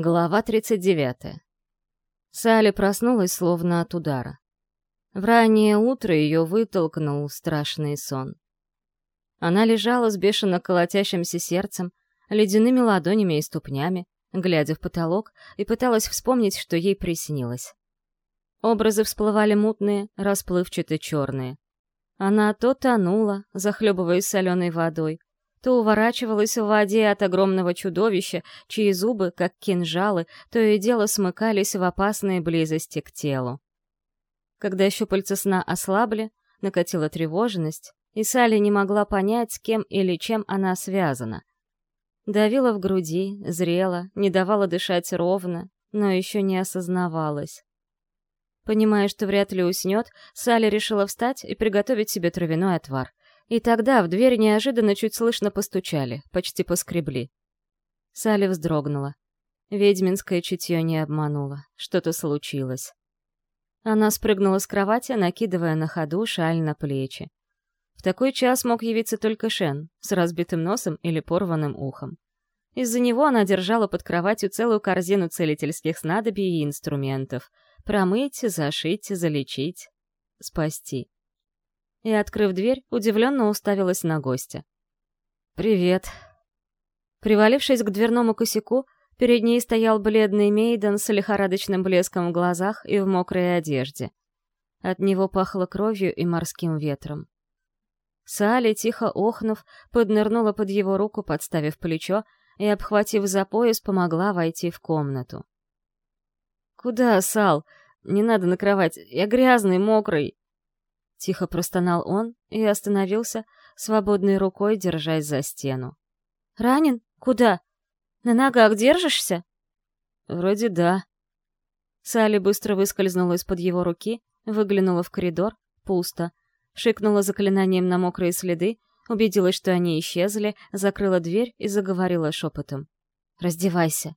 Глава 39. Салли проснулась словно от удара. В раннее утро ее вытолкнул страшный сон. Она лежала с бешено колотящимся сердцем, ледяными ладонями и ступнями, глядя в потолок, и пыталась вспомнить, что ей приснилось. Образы всплывали мутные, расплывчато-черные. Она то тонула, захлебываясь соленой водой, то уворачивалась в воде от огромного чудовища, чьи зубы, как кинжалы, то и дело смыкались в опасной близости к телу. Когда щупальца сна ослабли, накатила тревожность, и Салли не могла понять, с кем или чем она связана. Давила в груди, зрела, не давала дышать ровно, но еще не осознавалась. Понимая, что вряд ли уснет, Салли решила встать и приготовить себе травяной отвар. И тогда в дверь неожиданно чуть слышно постучали, почти поскребли. Салли вздрогнула. Ведьминское чутье не обмануло. Что-то случилось. Она спрыгнула с кровати, накидывая на ходу шаль на плечи. В такой час мог явиться только Шен, с разбитым носом или порванным ухом. Из-за него она держала под кроватью целую корзину целительских снадобий и инструментов. Промыть, зашить, залечить, спасти и, открыв дверь, удивленно уставилась на гостя. «Привет». Привалившись к дверному косяку, перед ней стоял бледный Мейден с лихорадочным блеском в глазах и в мокрой одежде. От него пахло кровью и морским ветром. Салли, тихо охнув, поднырнула под его руку, подставив плечо, и, обхватив за пояс, помогла войти в комнату. «Куда, Сал? Не надо на кровать. Я грязный, мокрый!» Тихо простонал он и остановился, свободной рукой держась за стену. «Ранен? Куда? На ногах держишься?» «Вроде да». Салли быстро выскользнула из-под его руки, выглянула в коридор, пусто, шикнула заклинанием на мокрые следы, убедилась, что они исчезли, закрыла дверь и заговорила шепотом. «Раздевайся».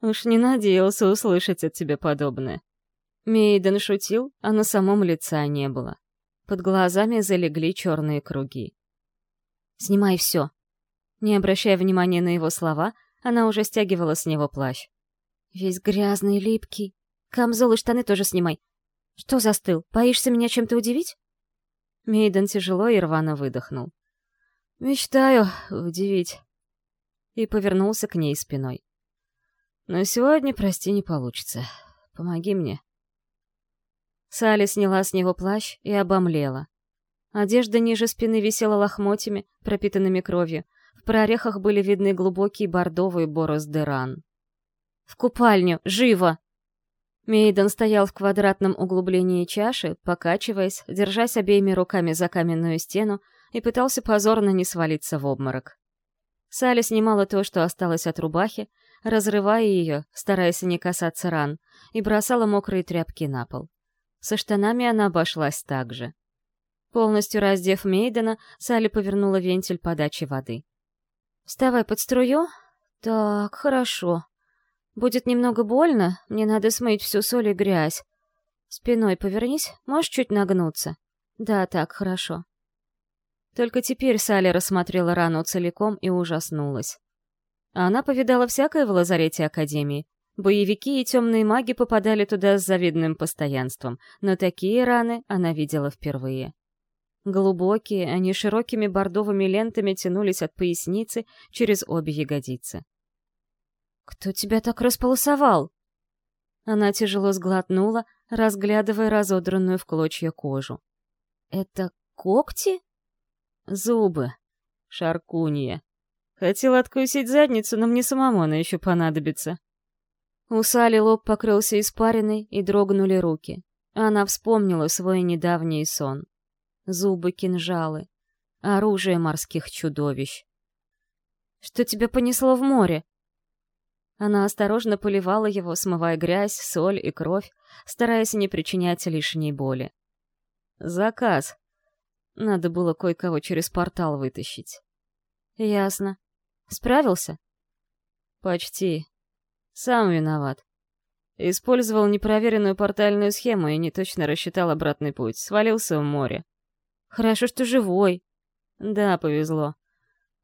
«Уж не надеялся услышать от тебя подобное», Мейден шутил, а на самом лица не было. Под глазами залегли черные круги. «Снимай все!» Не обращая внимания на его слова, она уже стягивала с него плащ. «Весь грязный, липкий. Камзол и штаны тоже снимай. Что застыл? Боишься меня чем-то удивить?» Мейден тяжело и рвано выдохнул. «Мечтаю удивить». И повернулся к ней спиной. «Но сегодня, прости, не получится. Помоги мне». Салли сняла с него плащ и обомлела. Одежда ниже спины висела лохмотьями, пропитанными кровью. В прорехах были видны глубокие бордовые борозды ран. «В купальню! Живо!» Мейден стоял в квадратном углублении чаши, покачиваясь, держась обеими руками за каменную стену, и пытался позорно не свалиться в обморок. Салли снимала то, что осталось от рубахи, разрывая ее, стараясь не касаться ран, и бросала мокрые тряпки на пол. Со штанами она обошлась так же. Полностью раздев Мейдена, Салли повернула вентиль подачи воды. «Вставай под струю? Так, хорошо. Будет немного больно, мне надо смыть всю соль и грязь. Спиной повернись, можешь чуть нагнуться? Да, так, хорошо». Только теперь Салли рассмотрела рану целиком и ужаснулась. Она повидала всякое в лазарете Академии, Боевики и темные маги попадали туда с завидным постоянством, но такие раны она видела впервые. Глубокие, они широкими бордовыми лентами тянулись от поясницы через обе ягодицы. «Кто тебя так располосовал?» Она тяжело сглотнула, разглядывая разодранную в клочья кожу. «Это когти?» «Зубы. Шаркунья. Хотел откусить задницу, но мне самому она еще понадобится». У Сали лоб покрылся испариной и дрогнули руки. Она вспомнила свой недавний сон. Зубы-кинжалы. Оружие морских чудовищ. «Что тебя понесло в море?» Она осторожно поливала его, смывая грязь, соль и кровь, стараясь не причинять лишней боли. «Заказ. Надо было кое-кого через портал вытащить». «Ясно. Справился?» «Почти. Сам виноват. Использовал непроверенную портальную схему и не точно рассчитал обратный путь. Свалился в море. Хорошо, что живой. Да, повезло.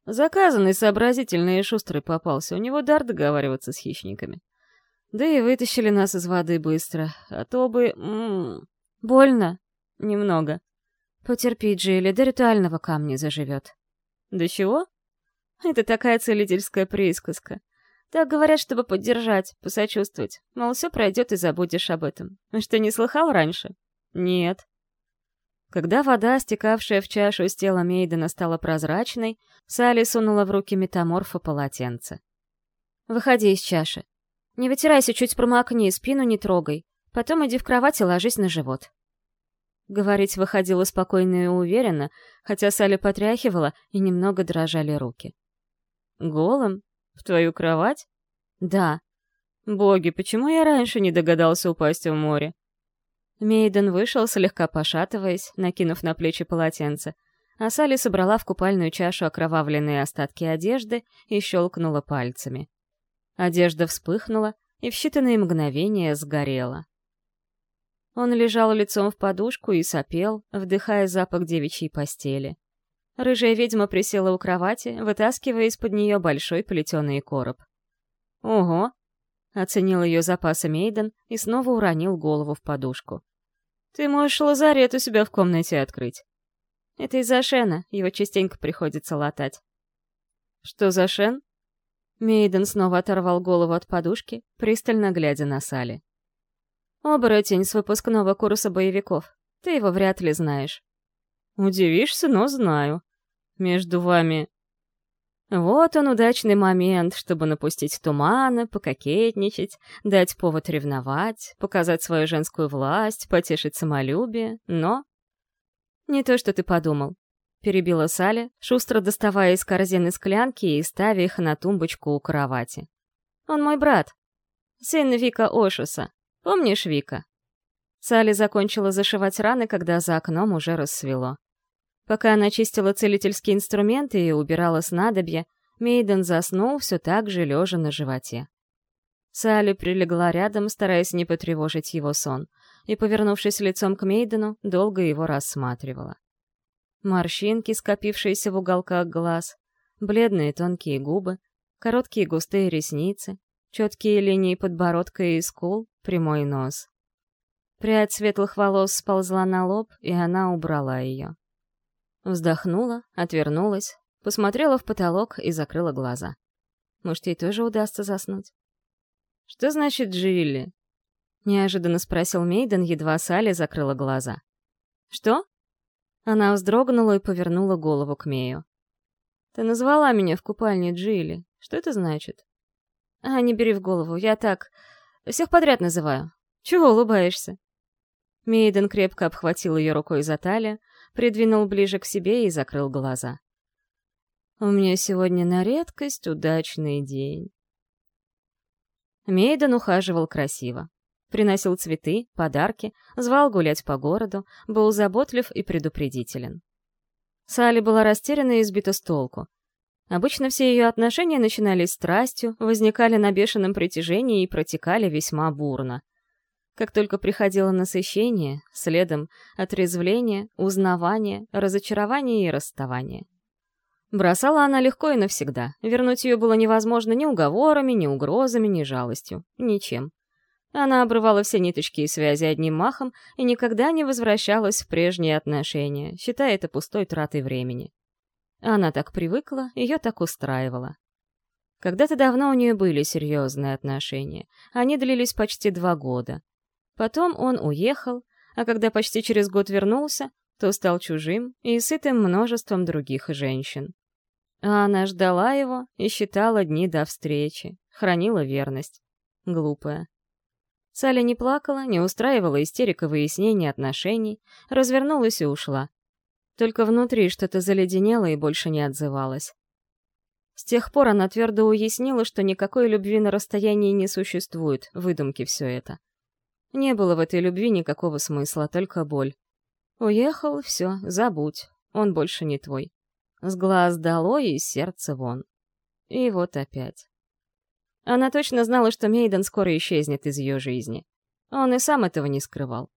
Заказанный, сообразительный и шустрый попался, у него дар договариваться с хищниками. Да и вытащили нас из воды быстро, а то бы... М -м, больно. Немного. Потерпи, Джилли, до ритуального камня заживет. Да чего? Это такая целительская присказка. Так говорят, чтобы поддержать, посочувствовать. Мол, все пройдет и забудешь об этом. А что, не слыхал раньше? Нет. Когда вода, стекавшая в чашу с тела Мейдена, стала прозрачной, Салли сунула в руки метаморфа полотенце. «Выходи из чаши. Не вытирайся, чуть промокни, спину не трогай. Потом иди в кровать и ложись на живот». Говорить выходило спокойно и уверенно, хотя Салли потряхивала и немного дрожали руки. «Голым? В твою кровать?» «Да». «Боги, почему я раньше не догадался упасть в море?» Мейден вышел, слегка пошатываясь, накинув на плечи полотенце, а Салли собрала в купальную чашу окровавленные остатки одежды и щелкнула пальцами. Одежда вспыхнула и в считанные мгновения сгорела. Он лежал лицом в подушку и сопел, вдыхая запах девичьей постели. Рыжая ведьма присела у кровати, вытаскивая из-под нее большой плетеный короб. «Ого!» — оценил ее запасы Мейден и снова уронил голову в подушку. «Ты можешь лазарет у себя в комнате открыть». «Это из-за Шена, его частенько приходится латать». «Что за Шен?» Мейден снова оторвал голову от подушки, пристально глядя на Салли. Оборотень с выпускного курса боевиков. Ты его вряд ли знаешь. Удивишься, но знаю. Между вами... Вот он удачный момент, чтобы напустить тумана, пококетничать, дать повод ревновать, показать свою женскую власть, потешить самолюбие, но... Не то, что ты подумал. Перебила Саля, шустро доставая из корзины склянки и ставя их на тумбочку у кровати. Он мой брат. Сын Вика Ошуса, Помнишь, Вика?» Салли закончила зашивать раны, когда за окном уже рассвело. Пока она чистила целительские инструменты и убирала снадобья, Мейден заснул все так же, лежа на животе. Салли прилегла рядом, стараясь не потревожить его сон, и, повернувшись лицом к Мейдену, долго его рассматривала. Морщинки, скопившиеся в уголках глаз, бледные тонкие губы, короткие густые ресницы, четкие линии подбородка и скул, прямой нос. Прядь светлых волос сползла на лоб, и она убрала ее. Вздохнула, отвернулась, посмотрела в потолок и закрыла глаза. Может, ей тоже удастся заснуть? «Что значит Джилли?» — неожиданно спросил Мейден, едва Салли закрыла глаза. «Что?» Она вздрогнула и повернула голову к Мею. «Ты назвала меня в купальне Джилли. Что это значит?» А, не бери в голову, я так... Всех подряд называю. Чего улыбаешься?» Мейден крепко обхватил ее рукой за талию, придвинул ближе к себе и закрыл глаза. «У меня сегодня на редкость удачный день». Мейден ухаживал красиво. Приносил цветы, подарки, звал гулять по городу, был заботлив и предупредителен. Салли была растеряна и сбита с толку. Обычно все ее отношения начинались страстью, возникали на бешеном притяжении и протекали весьма бурно. Как только приходило насыщение, следом отрезвление, узнавание, разочарование и расставание. Бросала она легко и навсегда. Вернуть ее было невозможно ни уговорами, ни угрозами, ни жалостью. Ничем. Она обрывала все ниточки и связи одним махом и никогда не возвращалась в прежние отношения, считая это пустой тратой времени. Она так привыкла, ее так устраивало. Когда-то давно у нее были серьезные отношения. Они длились почти два года. Потом он уехал, а когда почти через год вернулся, то стал чужим и сытым множеством других женщин. А она ждала его и считала дни до встречи, хранила верность. Глупая. Саля не плакала, не устраивала истерика выяснения отношений, развернулась и ушла. Только внутри что-то заледенело и больше не отзывалось. С тех пор она твердо уяснила, что никакой любви на расстоянии не существует, выдумки все это. Не было в этой любви никакого смысла, только боль. Уехал, все, забудь, он больше не твой. С глаз дало и из сердца вон. И вот опять. Она точно знала, что Мейден скоро исчезнет из ее жизни. Он и сам этого не скрывал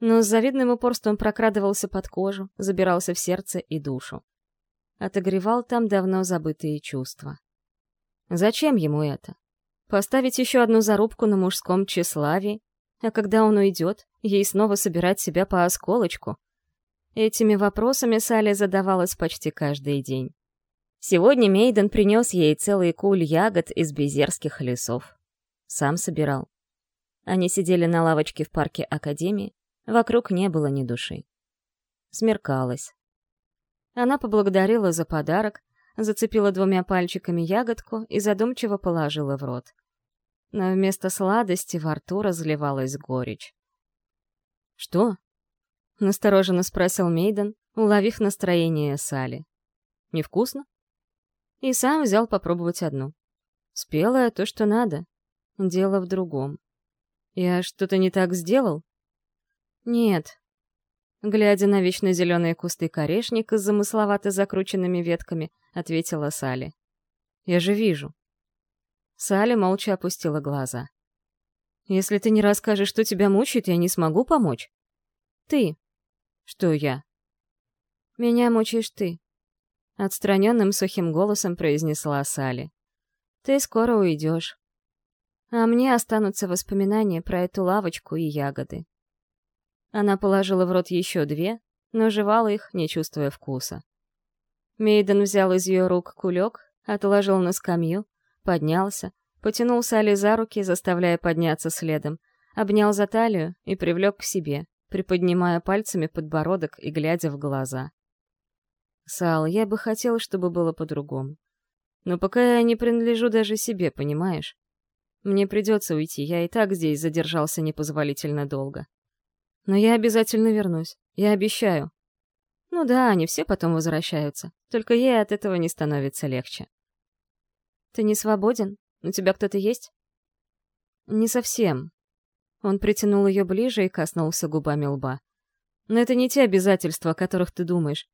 но с завидным упорством прокрадывался под кожу, забирался в сердце и душу. отогревал там давно забытые чувства. Зачем ему это? Поставить еще одну зарубку на мужском тщеславии, а когда он уйдет, ей снова собирать себя по осколочку? Этими вопросами Салли задавалась почти каждый день. Сегодня Мейден принес ей целый куль ягод из безерских лесов. Сам собирал. Они сидели на лавочке в парке Академии, вокруг не было ни души. Смеркалось. Она поблагодарила за подарок, зацепила двумя пальчиками ягодку и задумчиво положила в рот. Но вместо сладости во рту разливалась горечь. «Что?» — настороженно спросил Мейден, уловив настроение Сали. «Невкусно?» И сам взял попробовать одну. Спелая то, что надо. Дело в другом. Я что-то не так сделал? Нет, Глядя на вечно зеленые кусты корешника с замысловато закрученными ветками, ответила Сали. «Я же вижу». Сали молча опустила глаза. «Если ты не расскажешь, что тебя мучает, я не смогу помочь». «Ты». «Что я?» «Меня мучаешь ты», — отстраненным сухим голосом произнесла Сали. «Ты скоро уйдешь. А мне останутся воспоминания про эту лавочку и ягоды. Она положила в рот еще две, но жевала их, не чувствуя вкуса. Мейден взял из ее рук кулек, отложил на скамью, поднялся, потянул Салли за руки, заставляя подняться следом, обнял за талию и привлек к себе, приподнимая пальцами подбородок и глядя в глаза. «Сал, я бы хотел, чтобы было по-другому. Но пока я не принадлежу даже себе, понимаешь? Мне придется уйти, я и так здесь задержался непозволительно долго. Но я обязательно вернусь. Я обещаю. Ну да, они все потом возвращаются. Только ей от этого не становится легче. Ты не свободен? У тебя кто-то есть? Не совсем. Он притянул ее ближе и коснулся губами лба. Но это не те обязательства, о которых ты думаешь.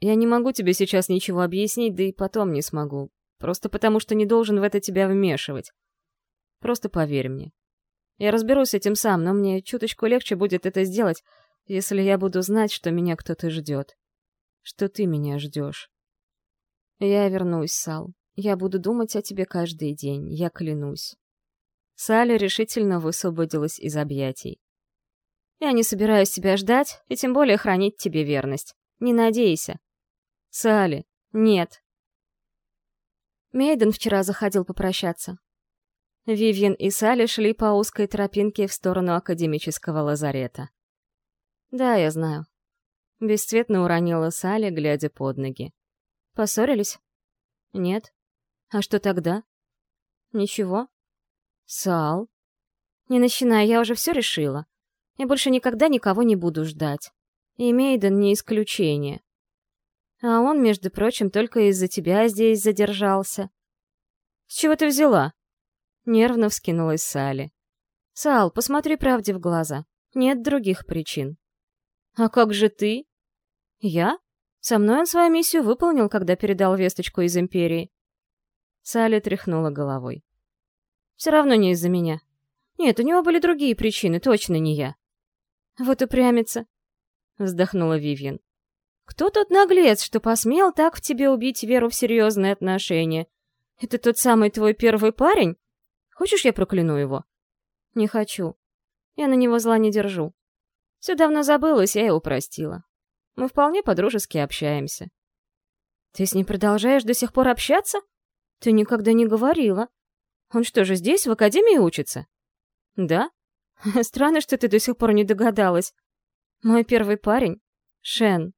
Я не могу тебе сейчас ничего объяснить, да и потом не смогу. Просто потому, что не должен в это тебя вмешивать. Просто поверь мне. Я разберусь с этим сам, но мне чуточку легче будет это сделать, если я буду знать, что меня кто-то ждет. Что ты меня ждешь. Я вернусь, Сал. Я буду думать о тебе каждый день, я клянусь. Салли решительно высвободилась из объятий. Я не собираюсь тебя ждать, и тем более хранить тебе верность. Не надейся. Салли, нет. Мейден вчера заходил попрощаться. Вивьен и Салли шли по узкой тропинке в сторону академического лазарета. «Да, я знаю». Бесцветно уронила Салли, глядя под ноги. «Поссорились?» «Нет». «А что тогда?» «Ничего». «Сал?» «Не начинай, я уже все решила. Я больше никогда никого не буду ждать. И Мейден не исключение. А он, между прочим, только из-за тебя здесь задержался. С чего ты взяла? Нервно вскинулась Салли. «Сал, посмотри правде в глаза. Нет других причин». «А как же ты?» «Я? Со мной он свою миссию выполнил, когда передал весточку из Империи». Салли тряхнула головой. «Все равно не из-за меня. Нет, у него были другие причины, точно не я». «Вот упрямится», — вздохнула Вивьен. «Кто тот наглец, что посмел так в тебе убить веру в серьезные отношения? Это тот самый твой первый парень? Хочешь, я прокляну его?» «Не хочу. Я на него зла не держу. Все давно забылось, я его простила. Мы вполне по-дружески общаемся». «Ты с ним продолжаешь до сих пор общаться? Ты никогда не говорила. Он что же здесь, в академии учится?» «Да? Странно, что ты до сих пор не догадалась. Мой первый парень — Шен.